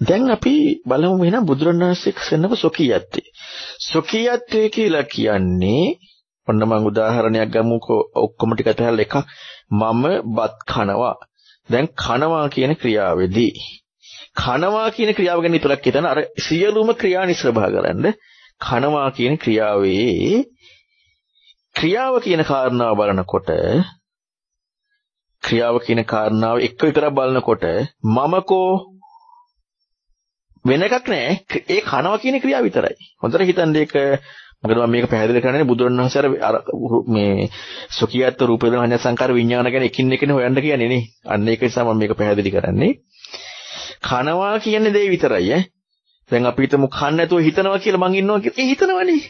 දැන් අපි බලමු එහෙනම් බුදුරණවහන්සේ සෙන්නප සොකියත්තේ. සොකියත්තේ කියලා කියන්නේ ඔන්න මම උදාහරණයක් ගමුකෝ ඔක්කොම ටික අතහැරලා එක මම බත් කනවා. දැන් කනවා කියන ක්‍රියාවේදී කනවා කියන ක්‍රියාව ගැන විතරක් හිතන අර සියලුම ක්‍රියා නිස්වභා කරන්න කනවා කියන ක්‍රියාවේ ක්‍රියාව කියන කාරණාව බලනකොට ක්‍රියාව කියන කාරණාව එක විතරක් බලනකොට මමකෝ වෙන එකක් නෑ ඒ කනවා කියන ක්‍රියාව විතරයි හොඳට හිතන්න ඒක මොකද මම මේක පැහැදිලි කරන්නේ බුදුරණවහන්සේ අර මේ සුඛියත් රූප වේදනා සංඥා සංකාර විඥාන ගැන එකින් එකින් හොයන්න කියන්නේ නේ. අන්න ඒක නිසා මම මේක පැහැදිලි කරන්නේ. කනවා කියන්නේ දේ විතරයි ඈ. දැන් අපි හිතමු කන්න නැතුව හිතනවා කියලා මං ඉන්නවා කියලා. ඒ හිතනවනේ.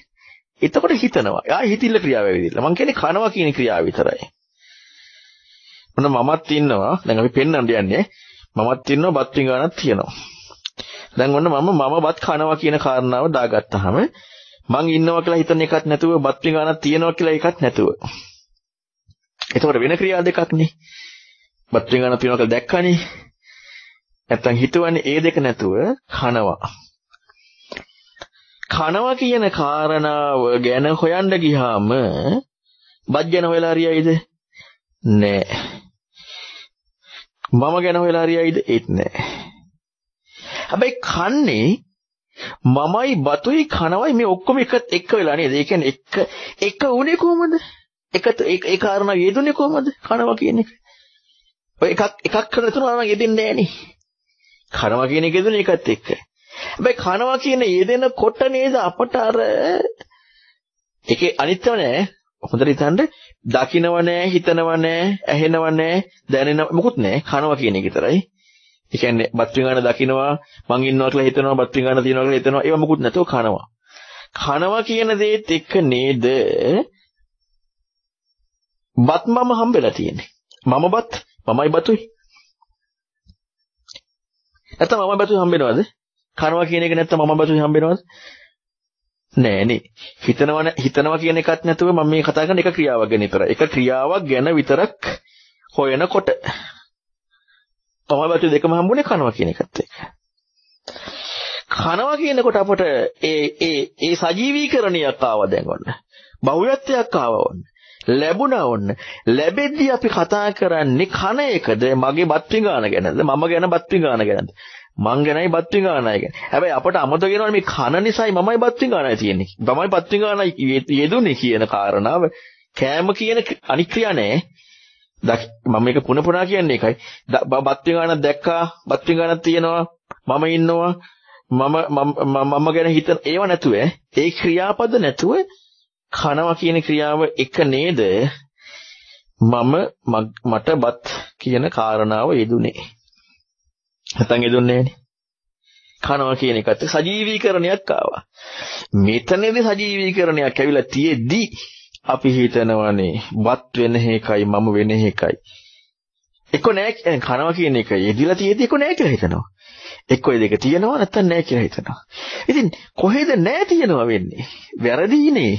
එතකොට හිතනවා. ආ හිතිල්ල ක්‍රියාව වෙවිදිಲ್ಲ. මං කියන්නේ කනවා කියන ක්‍රියාව විතරයි. මොන මමත් ඉන්නවා. දැන් අපි පෙන්වන්න යන්නේ. මමත් ඉන්නවා බත් පිඟානක් තියෙනවා. දැන් ඔන්න මම මම බත් කනවා කියන කාරණාව දාගත්තාම මං ඉන්නවා කියලා හිතන එකක් නැතුව බත් පිඟානක් තියෙනවා කියලා එකක් නැතුව. එතකොට වෙන ක්‍රියා දෙකක් නේ. බත් පිඟානක් තියෙනවා කියලා දැක්කනේ. නැත්තම් හිතුවන්නේ ඒ දෙක නැතුව කනවා. කනවා කියන කාරණාව ගැන හොයන්න ගියාම බත් ගැන හොයලා හරියයිද? නෑ. මම ගැන හොයලා හරියයිද? ඒත් නෑ. හැබැයි කන්නේ මමයි බතුයි කනවයි මේ ඔක්කොම එක එක වෙලා නේද? ඒ කියන්නේ එක එක උනේ කොහමද? එක ඒ කාරණා යෙදුනේ කොහමද? කනවා කියන එක. ඔය එකක් එකක් කරලා තුනම යෙදෙන්නේ නෑනේ. කනවා කියන එක යෙදුනේ එකත් එක්ක. හැබැයි කනවා කියන යෙදෙනකොට නේද අපට අර ඒකේ අනිත්‍යව නෑ. හොඳට හිතන්න දකින්නව නෑ, හිතනව නෑ, ඇහෙනව නෑ, දැනෙනව මොකුත් නෑ. කනවා කියන එක විතරයි. ඒ කියන්නේ බත් විඟාන දකින්නවා මං ඉන්නවා කියලා හිතනවා බත් විඟාන තියනවා කියලා හිතනවා ඒව මොකුත් නැතුව කනවා. කනවා කියන දේත් එක්ක නේද බත් මම හම්බෙලා තියෙන්නේ. මම බත් මමයි බතුයි. නැත්නම් මම බතුයි හම්බෙනවද? කනවා කියන එක නැත්නම් මම බතුයි හම්බෙනවද? නෑනේ. හිතනවා හිතනවා කියන එකත් නැතුව මම මේ කතා කරන එක ක්‍රියාවක් ගැන විතරයි. එක ක්‍රියාවක් ගැන විතරක් හොයනකොට තමයි බතු දෙකම හම්බුනේ කනවා කියන එකත් එක්ක. කනවා කියනකොට අපට ඒ ඒ ඒ සජීවීකරණයක් ආවා දැන් ඔන්න. බහුවත්වයක් ආවා ඔන්න. ලැබුණා ඔන්න. ලැබෙද්දී අපි කතා කරන්නේ කන එකද මගේ බත් පිඟාන ගැනද මම ගැන බත් පිඟාන ගැනද මං ගැනයි බත් පිඟානයි ගැන. හැබැයි අපට අමතක වෙනවා මේ කන නිසායි මමයි බත් පිඟානයි තියෙන්නේ. මමයි බත් පිඟානයි යෙදුනේ කියන කාරණාව කෑම කියන අනික්‍රියා නෑ. මම මේක පුන පුනා කියන්නේ ඒකයි. බත් පිඟානක් දැක්කා, බත් පිඟානක් තියෙනවා, මම ඉන්නවා, මම මම ගැන හිතන ඒව නැතුව ඒ ක්‍රියාපද නැතුව කනවා කියන ක්‍රියාව එක නේද මම මට බත් කියන කාරණාව යෙදුනේ. නැත්නම් යෙදුන්නේ කනවා කියන එකත් සජීවීකරණයක් ආවා. මෙතනදී සජීවීකරණයක් ඇවිල්ලා තියෙද්දි අපි හිතනවානේ වත් වෙන එකයි මම වෙන එකයි. එක්ක නෑ කනවා කියන එක යෙදිලා තියෙද්දි එක්ක නෑ කියලා හිතනවා. එක්ක ඒ දෙක තියෙනවා නැත්නම් නෑ කියලා හිතනවා. ඉතින් කොහෙද නෑ තියෙනවා වෙන්නේ? වැරදීනේ.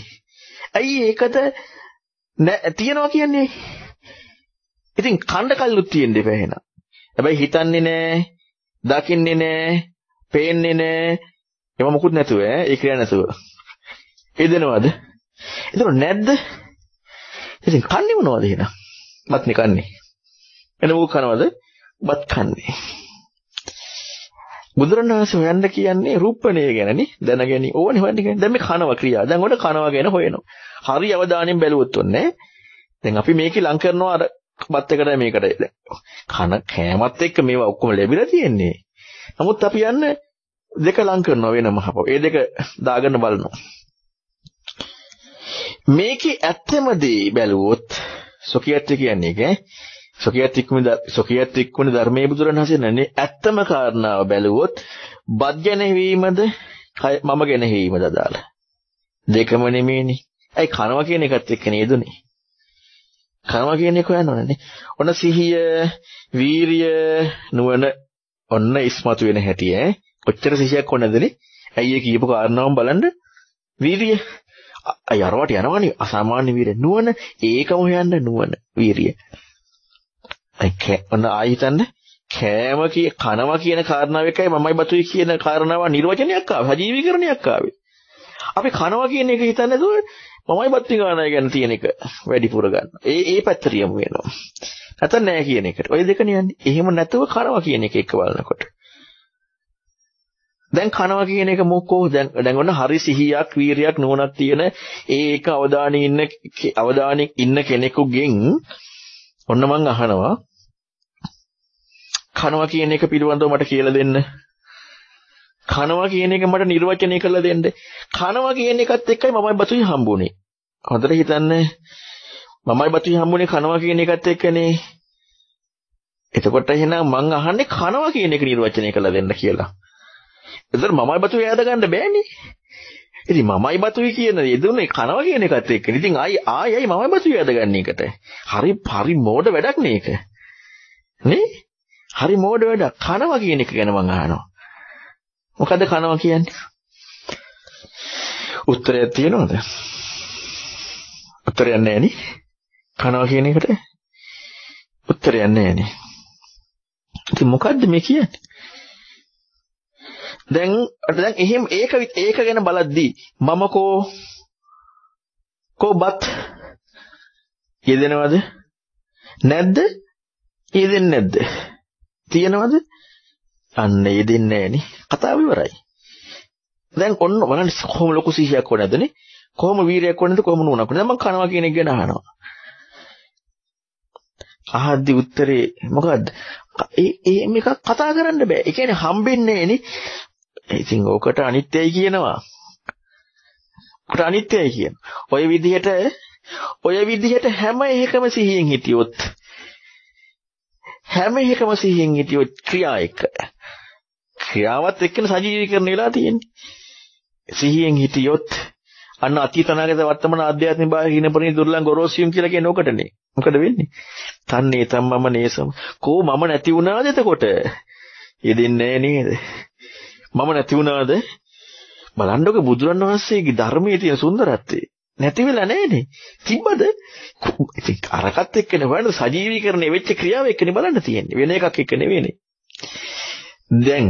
ඇයි ඒකද නෑ තියෙනවා කියන්නේ? ඉතින් කණ්ඩ කල්ලුත් තියෙන්න එපා එහෙනම්. හැබැයි හිතන්නේ නෑ, දකින්නේ නෑ, පේන්නේ නෑ. ඒව මොකුත් නැතුව ඈ ඒ ක්‍රියා නැතුව. එදෙනවද? එතකොට නැද්ද? ඉතින් කන්නේ මොනවද එහෙනම්? බත්නේ කන්නේ. එන මොකක් කනවද? බත් කන්නේ. බුදුරණවහන්සේ හොයන්න කියන්නේ රූපණය ගැනනේ දැනගැනි ඕනේ හොයන්න කියන්නේ දැන් මේ කනවා ක්‍රියා දැන් ඔන්න කනවා ගැන හොයනවා හරි අවධානයෙන් බැලුවොත් ඔන්නේ දැන් අපි මේකේ ලං කරනවා අර බත් එකට මේකට කන කෑමත් එක්ක මේවා ඔක්කොම ලැබිලා තියෙන්නේ නමුත් අපි යන්නේ දෙක ලං කරනවා වෙනම හපව ඒ දෙක දාගෙන බලනවා මේකේ ඇත්තම දේ බැලුවොත් සොකියත් කියන්නේ ඈ. සොකියත් ඉක්මුණ සොකියත් ඉක්මුණ ධර්මයේ බුදුරණවහන්සේ නන්නේ ඇත්තම කාරණාව බැලුවොත් බත් ගැනීමද මම ගැනීමද අදාළ? දෙකම නෙමෙයිනේ. ඇයි කනවා කියන එකත් එක්ක නේදුනේ? කනවා කියන එක හොයන්නවනේ ඔන්න සිහිය වීරිය නුවණ ඔන්න ඉස්මතු වෙන හැටි ඈ. කොච්චර සිහියක් ඕනදනේ ඇයි ඒ කියපු කාරණාවම බලන්න? වීරිය. අය අරවට යනවනේ අසාමාන්‍ය වීරිය නුවණ ඒකම හොයන්න නුවණ වීරිය ඔන්න ආයි හිතන්න කෑම කිය කනවා කියන කාරණාව එකයි මමයි බතුයි කියන කාරණාව නිර්වචනයක් ආවේ. සජීවීකරණයක් ආවේ. අපි කනවා කියන එක හිතන්නේ නැතුව මමයි බත්ති ගානයි ගැන තියෙන එක වැඩිපුර ගන්න. ඒ ඒ පැත්තට යමු වෙනවා. නැත්නම් නෑ කියන එකට. ඔය දෙකනේ යන්නේ. එහෙම නැතුව කනවා කියන එක එක බලනකොට. දැන් කනවා කියන එක මොකෝ දැන් දැන් ඔන්න හරි සිහියක් වීරියක් නුවණක් තියෙන ඒ එක අවධානයේ ඉන්න අවධානයේ ඉන්න කෙනෙකුගෙන් ඔන්න මං අහනවා කනවා කියන එක පිළිබඳව මට කියලා දෙන්න. කනවා කියන එක මට නිර්වචනය කරලා දෙන්න. කනවා කියන එකත් එක්කයි මමයි බතුයි හම්බුනේ. හොඳට හිතන්න මමයි බතුයි හම්බුනේ කනවා කියන එකත් එක්කනේ. එතකොට එහෙනම් මං අහන්නේ කනවා කියන එක නිර්වචනය කරලා දෙන්න කියලා. එතකොට මමයි බතුයි ඈද ගන්න බෑනේ. ඉතින් මමයි බතුයි කියන යෙදුනේ කනවා කියන එකත් එක්ක. ඉතින් ආයි ආයි මමයි බතුයි ඈද ගන්න එකට. හරි හරි මෝඩ වැඩක් නේ ඒක. නේ? හරි මෝඩ වැඩක්. කනවා කියන එක ගැන මං අහනවා. මොකද කනවා කියන්නේ? උත්තරයක් තියෙනවද? උත්තරයක් නැහැ නේ. කනවා කියන එකට උත්තරයක් නැහැ නේ. ඉතින් මොකද්ද මේ කියන්නේ? දැන් දැන් එහෙම ඒක ඒක ගැන බලද්දී මම කෝ කොබත් යෙදෙනවද? නැද්ද? යෙදෙන්නේ නැද්ද? තියනවද? අන්න යෙදෙන්නේ නැහෙනි. කතාව ඉවරයි. දැන් ඔන්න බලන්න කොහොම ලොකු සිහියක් ඕනද නේ? කොහොම වීරයක් ඕනද කොහොම නුවණක් ඕනද මම කනවා කියන එක ගැන අහනවා. අහද්දි උත්තරේ මොකද්ද? ඒ ඒ මේක කතා කරන්න බෑ. ඒ කියන්නේ හම්බෙන්නේ නේ ඉතින් ඕකට අනිත්‍යයි කියනවා. ඔකට අනිත්‍යයි කියන. ඔය විදිහට ඔය විදිහට හැම එකම සිහියෙන් හිටියොත් හැම එකම සිහියෙන් හිටියොත් ක්‍රියා එක. ක්‍රියාවත් එක්කන සජීවීකරණය වෙලා තියෙන්නේ. සිහියෙන් හිටියොත් අන්න අතීත අනාගත වර්තමාන ආධ්‍යාත්මික බාහිර හින පරිදි දුර්ලං ගොරෝසියුම් කියලා කියන ඕකටනේ. මොකද වෙන්නේ? තන්නේ තම්මම නේසම. කෝ මම නැති වුණාද එතකොට? යෙදෙන්නේ නේද? මම නැති වුණාද? බලන්නකො බුදුරන් වහන්සේගේ ධර්මයේ තියෙන සුන්දරත්වය. නැති වෙලා නැහනේ. තිබ්බද? ඉතින් අරකට එක්කනේ බලන්න සජීවීකරණය වෙච්ච ක්‍රියාව එක්කනේ බලන්න තියෙන්නේ. වෙන එකක් එක්ක නෙවෙයිනේ. දැන්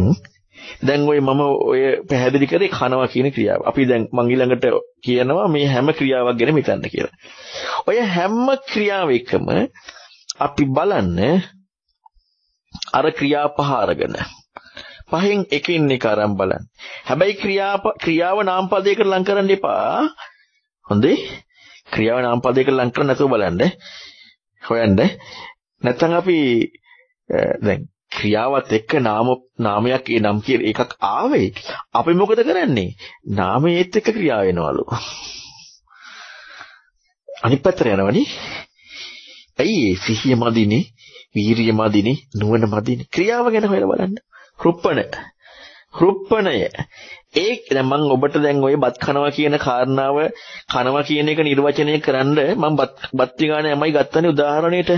දැන් ওই මම ඔය පැහැදිලි කරේ කනවා කියන ක්‍රියාව. අපි දැන් මං ඊළඟට කියනවා මේ හැම ක්‍රියාවක් ගැන හිතන්න කියලා. ඔය හැම ක්‍රියාව එකම අපි බලන්න අර ක්‍රියා පහ අරගෙන පහෙන් එකින් එක අරන් බලන්න. හැබැයි ක්‍රියාව ක්‍රියාව නාමපදයකට ලං කරන්න එපා. හොඳේ? ක්‍රියාව නාමපදයකට ලං කරන්න නැතුව බලන්න. හොයන්න. නැත්නම් අපි දැන් ක්‍රියාවත් එක්ක නාම නාමයක් ඒ නම් කියන එකක් ආවේ. අපි මොකද කරන්නේ? නාමයේත් එක්ක ක්‍රියාව වෙනවලු. අනිත් පැත්තට යනවනේ. ඇයි සිහිය මදිනේ, වීරිය මදිනේ, නුවණ මදිනේ. ක්‍රියාව ගැන හොයලා බලන්න. රුප්පණ රුප්පණය ඒ දැන් මම ඔබට දැන් ওই බත් කනවා කියන කාරණාව කනවා කියන එක නිර්වචනය කරන්න මම බත් බත් විගානයමයි ගත්තනේ උදාහරණයට.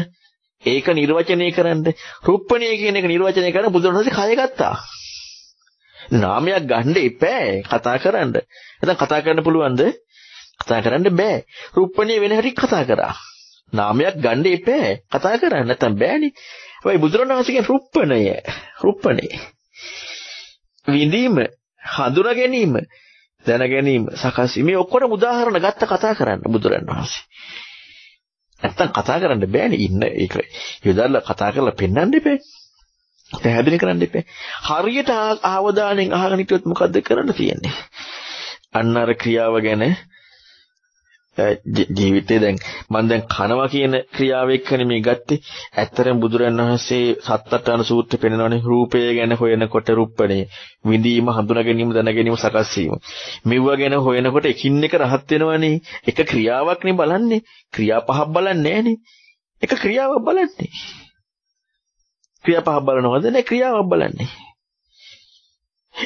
ඒක නිර්වචනය කරන්න රුප්පණය කියන එක නිර්වචනය කරන්න බුදුරජාණන්සේ කය ගත්තා. නාමයක් ගන්න එපා කතා කරන්න නැත්නම් කතා කරන්න පුළුවන්ද? කතා කරන්න බෑ. රුප්පණය වෙන හැටි කතා කරා. නාමයක් ගන්න එපා කතා කරන්න. නැත්නම් බෑනේ. හැබැයි බුදුරණවහන්සේගේ රුප්පණය රුප්පණේ විඳීම හඳුනා ගැනීම දැන ගැනීම සකස් මේ ඔක්කොම උදාහරණ ගත්ත කතා කරන්න බුදුරණවහන්සේ නැත්තම් කතා කරන්න බෑනේ ඉන්න ඒක. යොදලා කතා කරලා පෙන්වන්න එපේ. පැහැදිලි කරන්න එපේ. හරියට ආවදානෙන් අහගෙන හිටියොත් මොකද්ද කරන්න තියෙන්නේ? අන්න අර ක්‍රියාව ගැන ජීවිතේ දැන් මම දැන් කනවා කියන ක්‍රියාව එක්කනේ මේ ගත්තේ. ඇත්තරම බුදුරන් වහන්සේ සත්තට්ඨාන සූත්‍රය පෙන්නනවානේ රූපය ගැන හොයනකොට රුප්පණේ විඳීම හඳුනා ගැනීම දැන ගැනීම සකස් වීම. මෙවුව ගැන හොයනකොට එකින් එක රහත් වෙනවනේ. එක ක්‍රියාවක්නේ බලන්නේ. ක්‍රියා පහක් බලන්නේ නැහනේ. එක ක්‍රියාවක් බලන්නේ. ක්‍රියා පහක් බලනවද? නේ ක්‍රියාවක් බලන්නේ.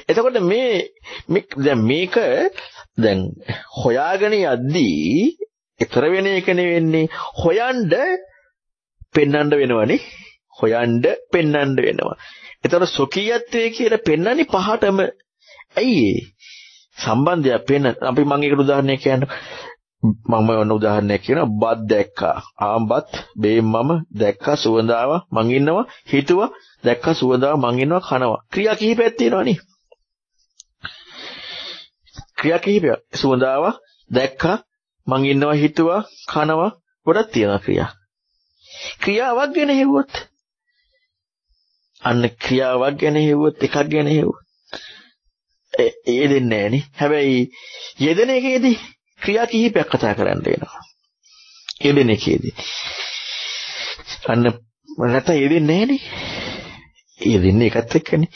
එතකොට මේ දැන් මේක දැන් හොයාගෙන යද්දී ඊතර වෙන එක නෙවෙන්නේ හොයන්න පෙන්වන්න වෙනවනේ. හොයන්න පෙන්වන්න වෙනවා. ඒතර සොකීයත්වයේ කියලා පෙන්වන්නේ පහටම. ඇයි සම්බන්ධයක් පෙන්න අපි මම ඒකට උදාහරණයක් කියන්න. මම ඔන්න උදාහරණයක් කියනවා. බත් දැක්කා. ආම්බත් බේම් මම දැක්කා සුවඳාව මං ඉන්නවා හිතුවා දැක්කා සුවඳාව මං ඉන්නවා කනවා. ක්‍රියා කිහිපයක් තියෙනවා නේ ක්‍රියා කිහිපයක් සුවඳාව දැක්කා මං ඉන්නවා හිතුවා කනවා ගොඩක් තියෙනවා ක්‍රියා ක්‍රියාවක් ගැන හෙව්වොත් අන්න ක්‍රියාවක් ගැන හෙව්වොත් එකක් ගැන හෙව්වොත් ඒ දෙන්නේ නැහනේ හැබැයි යෙදෙන එකේදී ක්‍රියා කිහිපයක් කතා කරන්න වෙනවා. යෙදෙන එකේදී. අන්න නැත්නම් යෙදෙන්නේ නැහනේ. යෙදෙන්නේ එකත් එක්කනේ.